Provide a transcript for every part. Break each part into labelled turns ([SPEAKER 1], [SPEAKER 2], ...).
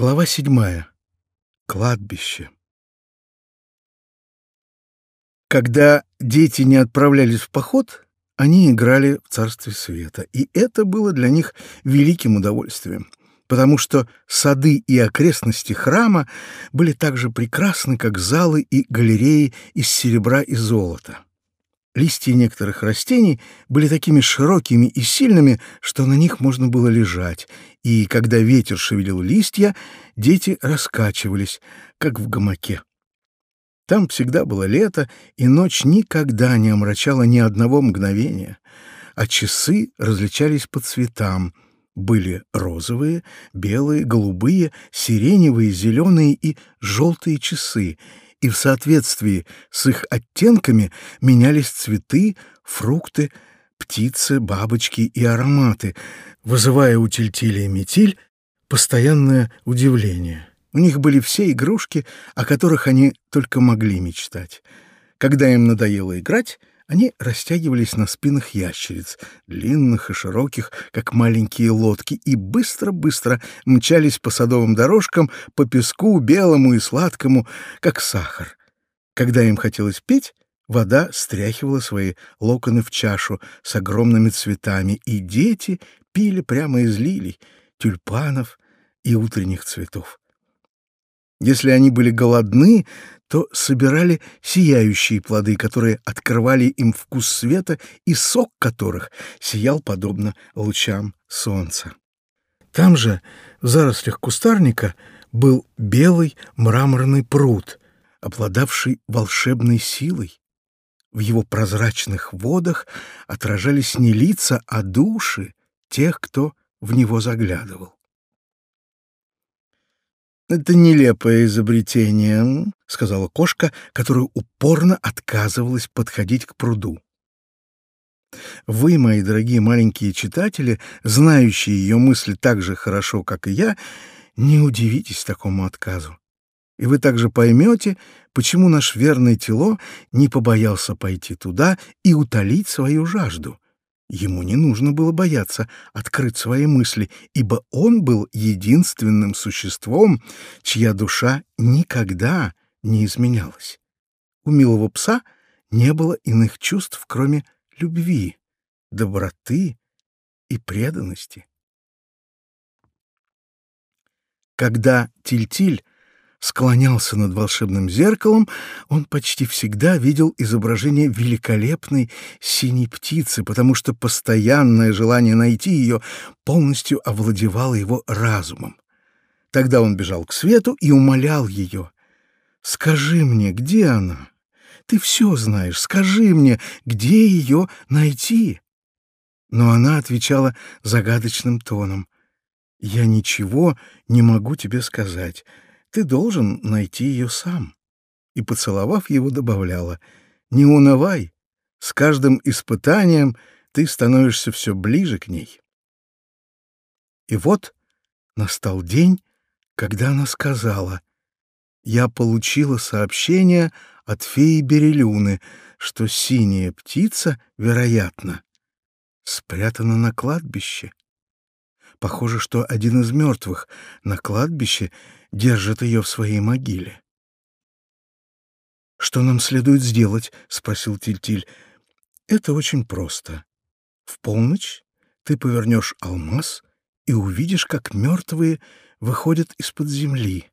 [SPEAKER 1] Глава седьмая. Кладбище. Когда дети не отправлялись в поход, они играли в Царстве Света, и это было для них великим удовольствием, потому что сады и окрестности храма были так же прекрасны, как залы и галереи из серебра и золота. Листья некоторых растений были такими широкими и сильными, что на них можно было лежать, и когда ветер шевелил листья, дети раскачивались, как в гамаке. Там всегда было лето, и ночь никогда не омрачала ни одного мгновения, а часы различались по цветам — были розовые, белые, голубые, сиреневые, зеленые и желтые часы, и в соответствии с их оттенками менялись цветы, фрукты, птицы, бабочки и ароматы, вызывая у Тильтиля и Метиль постоянное удивление. У них были все игрушки, о которых они только могли мечтать. Когда им надоело играть, они растягивались на спинах ящериц, длинных и широких, как маленькие лодки, и быстро-быстро мчались по садовым дорожкам, по песку, белому и сладкому, как сахар. Когда им хотелось петь, вода стряхивала свои локоны в чашу с огромными цветами, и дети пили прямо из лилий, тюльпанов и утренних цветов. Если они были голодны, то собирали сияющие плоды, которые открывали им вкус света и сок которых сиял подобно лучам солнца. Там же, в зарослях кустарника, был белый мраморный пруд, обладавший волшебной силой. В его прозрачных водах отражались не лица, а души тех, кто в него заглядывал. «Это нелепое изобретение», — сказала кошка, которая упорно отказывалась подходить к пруду. Вы, мои дорогие маленькие читатели, знающие ее мысли так же хорошо, как и я, не удивитесь такому отказу. И вы также поймете, почему наш верный тело не побоялся пойти туда и утолить свою жажду — Ему не нужно было бояться открыть свои мысли, ибо он был единственным существом, чья душа никогда не изменялась. У милого пса не было иных чувств, кроме любви, доброты и преданности. Когда Тильтиль -тиль склонялся над волшебным зеркалом, он почти всегда видел изображение великолепной синей птицы, потому что постоянное желание найти ее полностью овладевало его разумом. Тогда он бежал к свету и умолял ее. «Скажи мне, где она? Ты все знаешь, скажи мне, где ее найти?» Но она отвечала загадочным тоном. «Я ничего не могу тебе сказать». Ты должен найти ее сам. И, поцеловав его, добавляла, не унывай, с каждым испытанием ты становишься все ближе к ней. И вот настал день, когда она сказала, «Я получила сообщение от феи Берелюны, что синяя птица, вероятно, спрятана на кладбище. Похоже, что один из мертвых на кладбище держит ее в своей могиле. «Что нам следует сделать?» — спросил Тильтиль. -Тиль. «Это очень просто. В полночь ты повернешь алмаз и увидишь, как мертвые выходят из-под земли».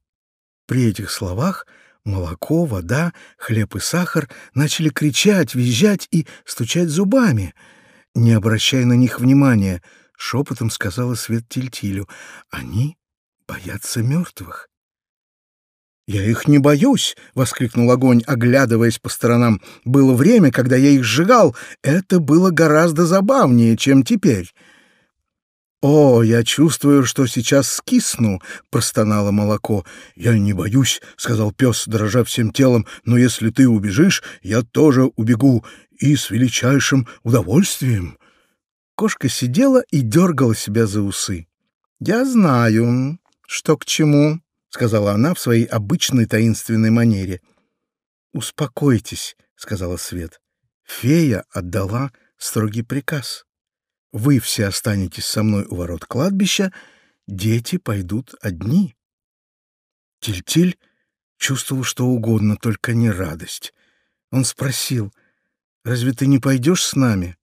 [SPEAKER 1] При этих словах молоко, вода, хлеб и сахар начали кричать, визжать и стучать зубами. Не обращая на них внимания, шепотом сказала Свет Тильтилю, «Они боятся мертвых. «Я их не боюсь!» — воскликнул огонь, оглядываясь по сторонам. «Было время, когда я их сжигал. Это было гораздо забавнее, чем теперь». «О, я чувствую, что сейчас скисну!» — простонало молоко. «Я не боюсь», — сказал пес, дрожа всем телом, «но если ты убежишь, я тоже убегу, и с величайшим удовольствием». Кошка сидела и дергала себя за усы. «Я знаю, что к чему», — сказала она в своей обычной таинственной манере. «Успокойтесь», — сказала Свет. «Фея отдала строгий приказ. Вы все останетесь со мной у ворот кладбища, дети пойдут одни. Тильтиль чувствовал что угодно, только не радость. Он спросил, «Разве ты не пойдешь с нами?»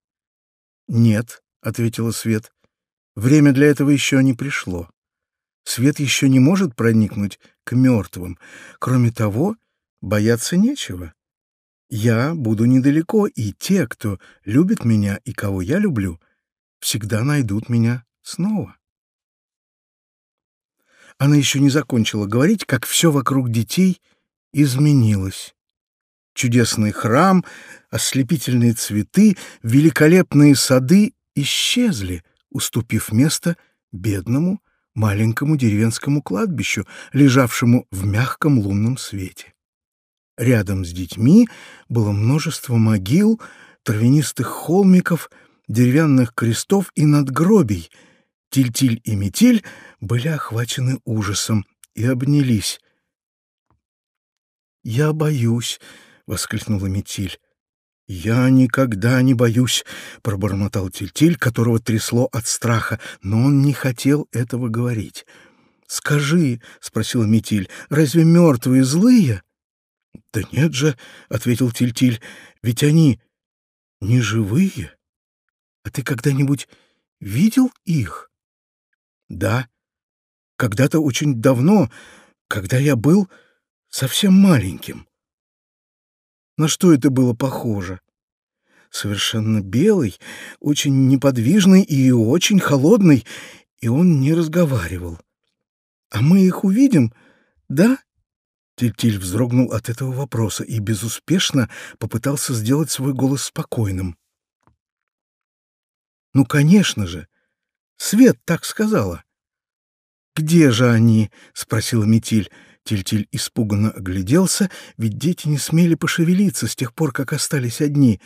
[SPEAKER 1] «Нет», — ответила Свет, — «время для этого еще не пришло. Свет еще не может проникнуть к мертвым. Кроме того, бояться нечего. Я буду недалеко, и те, кто любит меня и кого я люблю, всегда найдут меня снова». Она еще не закончила говорить, как все вокруг детей изменилось. Чудесный храм, ослепительные цветы, великолепные сады исчезли, уступив место бедному маленькому деревенскому кладбищу, лежавшему в мягком лунном свете. Рядом с детьми было множество могил, травянистых холмиков, деревянных крестов и надгробий — Тильтиль и Метель были охвачены ужасом и обнялись. «Я боюсь», — воскликнула Метиль. «Я никогда не боюсь», — пробормотал Тильтиль, которого трясло от страха, но он не хотел этого говорить. «Скажи», — спросила Метиль, — «разве мертвые злые?» «Да нет же», — ответил Тильтиль, — «ведь они не живые. А ты когда-нибудь видел их?» Да, когда-то очень давно, когда я был совсем маленьким. На что это было похоже? Совершенно белый, очень неподвижный и очень холодный, и он не разговаривал. А мы их увидим, да? Тильтиль вздрогнул от этого вопроса и безуспешно попытался сделать свой голос спокойным. «Ну, конечно же! Свет так сказала. «Где же они?» — спросила Метиль. Тильтиль испуганно огляделся, ведь дети не смели пошевелиться с тех пор, как остались одни.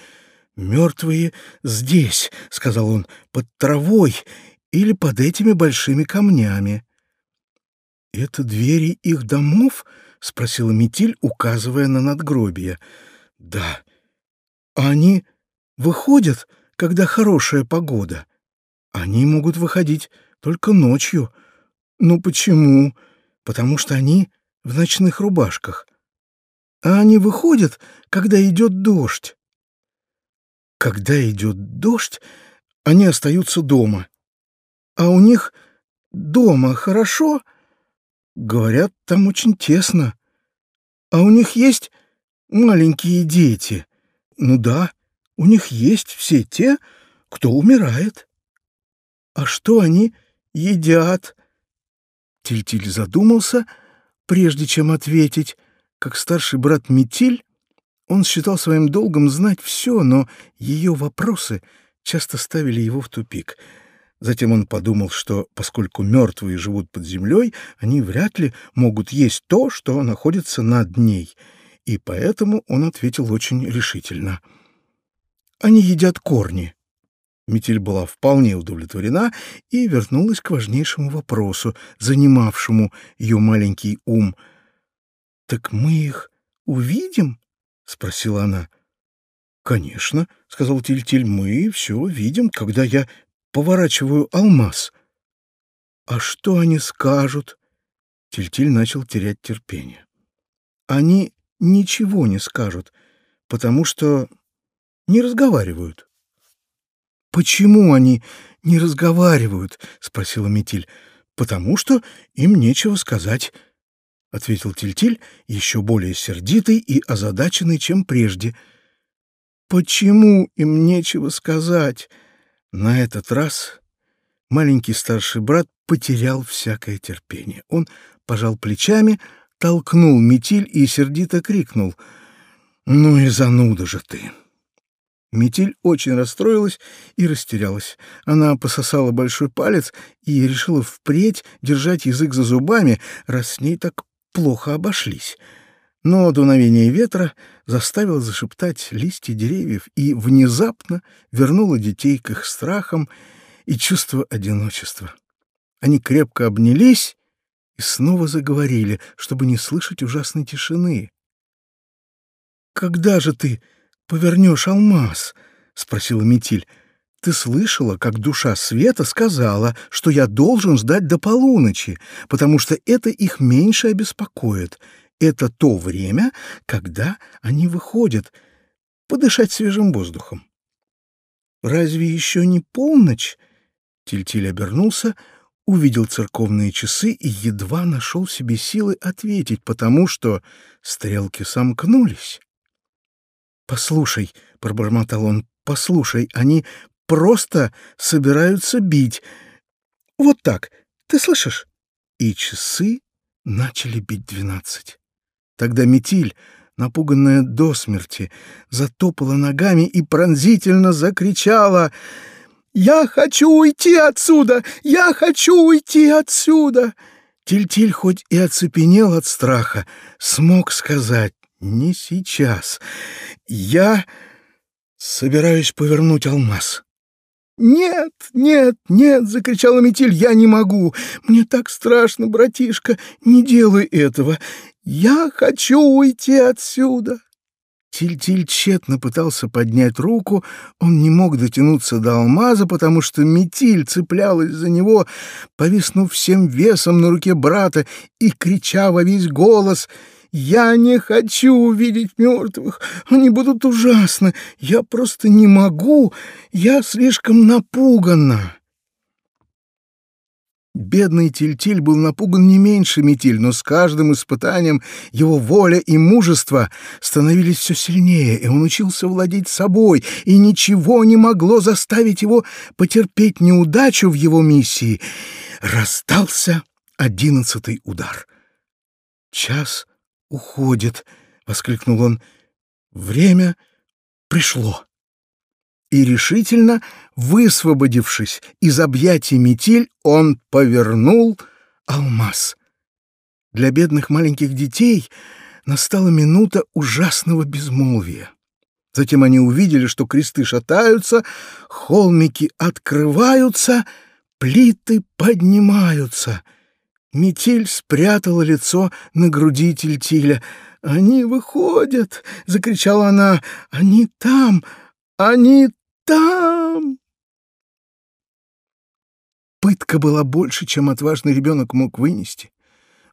[SPEAKER 1] «Мертвые здесь», — сказал он, — «под травой или под этими большими камнями». «Это двери их домов?» — спросила Метиль, указывая на надгробие. «Да». «А они выходят, когда хорошая погода?» Они могут выходить только ночью. Ну почему? Потому что они в ночных рубашках. А они выходят, когда идет дождь. Когда идет дождь, они остаются дома. А у них дома хорошо? Говорят, там очень тесно. А у них есть маленькие дети. Ну да, у них есть все те, кто умирает. А что они едят? Тильтиль задумался, прежде чем ответить. Как старший брат Метиль, он считал своим долгом знать все, но ее вопросы часто ставили его в тупик. Затем он подумал, что поскольку мертвые живут под землей, они вряд ли могут есть то, что находится над ней, и поэтому он ответил очень решительно. «Они едят корни». Метель была вполне удовлетворена и вернулась к важнейшему вопросу, занимавшему ее маленький ум. «Так мы их увидим?» — спросила она. «Конечно», — сказал Тильтиль, — «мы все видим, когда я поворачиваю алмаз». «А что они скажут?» Тильтиль начал терять терпение. «Они ничего не скажут, потому что не разговаривают». «Почему они не разговаривают?» — спросила Метиль. «Потому что им нечего сказать», — ответил Тильтиль, еще более сердитый и озадаченный, чем прежде. «Почему им нечего сказать?» На этот раз маленький старший брат потерял всякое терпение. Он пожал плечами, толкнул Метиль и сердито крикнул. «Ну и зануда же ты!» Метель очень расстроилась и растерялась. Она пососала большой палец и решила впредь держать язык за зубами, раз с ней так плохо обошлись. Но дуновение ветра заставило зашептать листья деревьев и внезапно вернуло детей к их страхам и чувству одиночества. Они крепко обнялись и снова заговорили, чтобы не слышать ужасной тишины. «Когда же ты?» Повернешь алмаз?» — спросила Метиль. ты слышала, как душа света сказала, что я должен ждать до полуночи, потому что это их меньше обеспокоит. Это то время, когда они выходят подышать свежим воздухом. Разве еще не полночь? Тильтиль обернулся, увидел церковные часы и едва нашел себе силы ответить, потому что стрелки сомкнулись. «Послушай», — пробормотал он, — «послушай, они просто собираются бить. Вот так, ты слышишь?» И часы начали бить двенадцать. Тогда Метиль, напуганная до смерти, затопала ногами и пронзительно закричала «Я хочу уйти отсюда! Я хочу уйти отсюда!» Тильтиль хоть и оцепенел от страха, смог сказать «Не сейчас. Я собираюсь повернуть алмаз». «Нет, нет, нет!» — закричала Метель. «Я не могу! Мне так страшно, братишка! Не делай этого! Я хочу уйти отсюда!» Тиль-Тиль тщетно пытался поднять руку, он не мог дотянуться до алмаза, потому что метиль цеплялась за него, повиснув всем весом на руке брата и крича во весь голос — я не хочу увидеть мертвых. Они будут ужасны. Я просто не могу. Я слишком напугана. Бедный Тильтиль был напуган не меньше Метиль, но с каждым испытанием его воля и мужество становились все сильнее, и он учился владеть собой, и ничего не могло заставить его потерпеть неудачу в его миссии. Раздался одиннадцатый удар. Час уходит!» — воскликнул он. «Время пришло!» И решительно, высвободившись из объятий метель, он повернул алмаз. Для бедных маленьких детей настала минута ужасного безмолвия. Затем они увидели, что кресты шатаются, холмики открываются, плиты поднимаются — Метель спрятала лицо на груди Тильтиля. «Они выходят!» — закричала она. «Они там! Они там!» Пытка была больше, чем отважный ребенок мог вынести.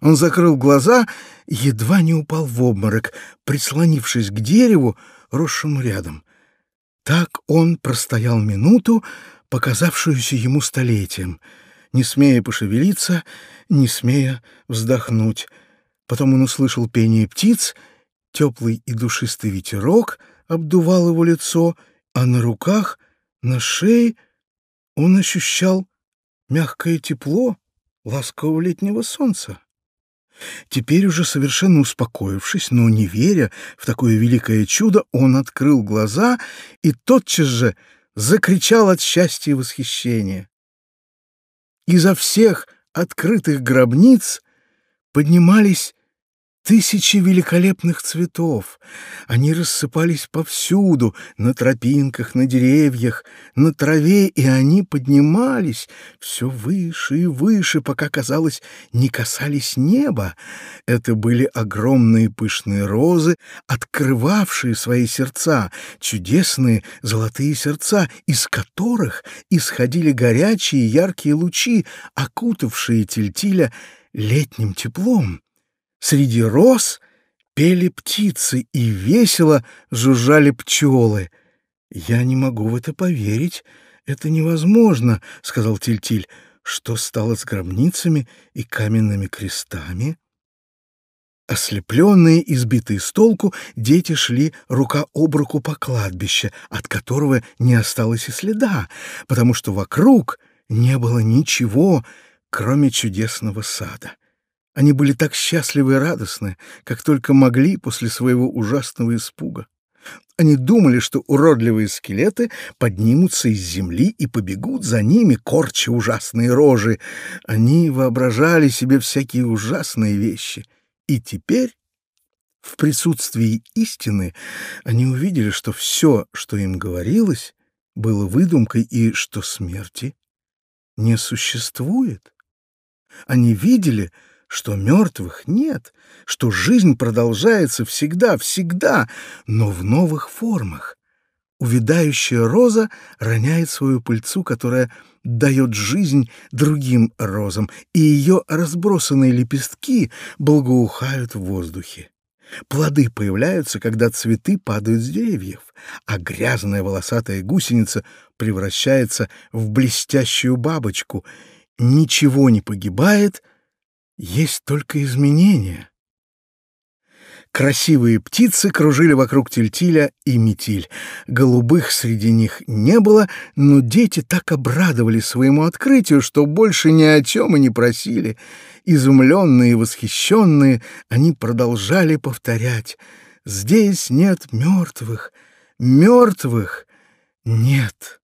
[SPEAKER 1] Он закрыл глаза, едва не упал в обморок, прислонившись к дереву, росшему рядом. Так он простоял минуту, показавшуюся ему столетием — не смея пошевелиться, не смея вздохнуть. Потом он услышал пение птиц, теплый и душистый ветерок обдувал его лицо, а на руках, на шее он ощущал мягкое тепло ласкового летнего солнца. Теперь уже совершенно успокоившись, но не веря в такое великое чудо, он открыл глаза и тотчас же закричал от счастья и восхищения. Изо всех открытых гробниц поднимались Тысячи великолепных цветов. Они рассыпались повсюду, на тропинках, на деревьях, на траве, и они поднимались все выше и выше, пока, казалось, не касались неба. Это были огромные пышные розы, открывавшие свои сердца, чудесные золотые сердца, из которых исходили горячие яркие лучи, окутавшие Тильтиля летним теплом. Среди роз пели птицы и весело жужжали пчелы. «Я не могу в это поверить. Это невозможно», — сказал Тильтиль. «Что стало с гробницами и каменными крестами?» Ослепленные, избитые с толку, дети шли рука об руку по кладбищу, от которого не осталось и следа, потому что вокруг не было ничего, кроме чудесного сада. Они были так счастливы и радостны, как только могли после своего ужасного испуга. Они думали, что уродливые скелеты поднимутся из земли и побегут за ними, корча ужасные рожи. Они воображали себе всякие ужасные вещи. И теперь, в присутствии истины, они увидели, что все, что им говорилось, было выдумкой и что смерти не существует. Они видели, что мертвых нет, что жизнь продолжается всегда, всегда, но в новых формах. увядающая роза роняет свою пыльцу, которая дает жизнь другим розам, и ее разбросанные лепестки благоухают в воздухе. Плоды появляются, когда цветы падают с деревьев, а грязная волосатая гусеница превращается в блестящую бабочку. Ничего не погибает, есть только изменения. Красивые птицы кружили вокруг Тильтиля и Метиль. Голубых среди них не было, но дети так обрадовались своему открытию, что больше ни о чем и не просили. Изумленные и восхищенные, они продолжали повторять «Здесь нет мертвых, мертвых нет».